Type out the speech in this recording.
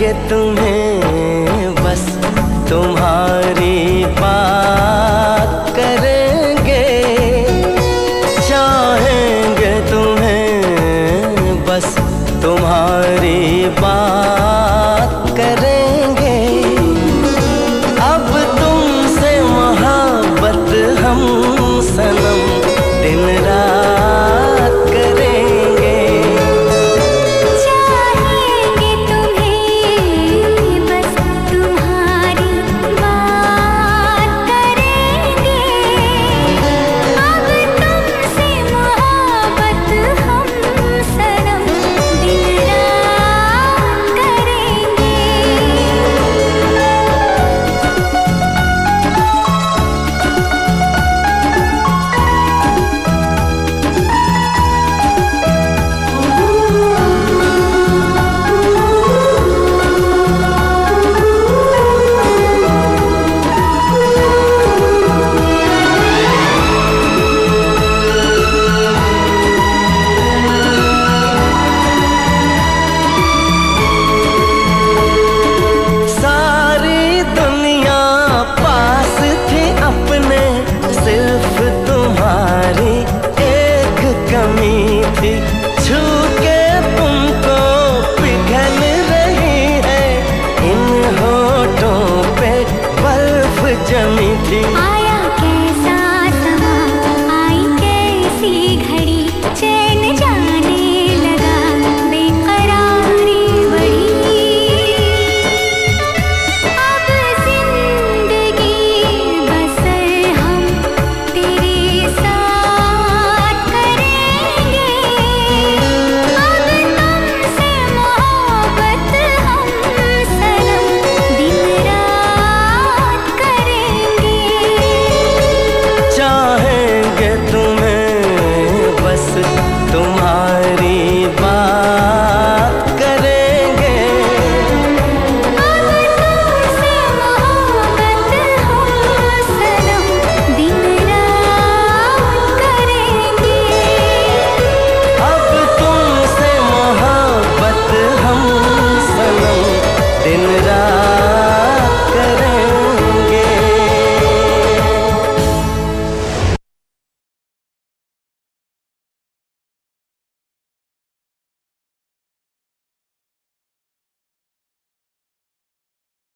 देंगे तुम्हें बस तुम्हारी बात करेंगे। चाहेंगे तुम्हें बस तुम्हारी बात 诶 चाहेंगे तुम्हें बस तुम्हारा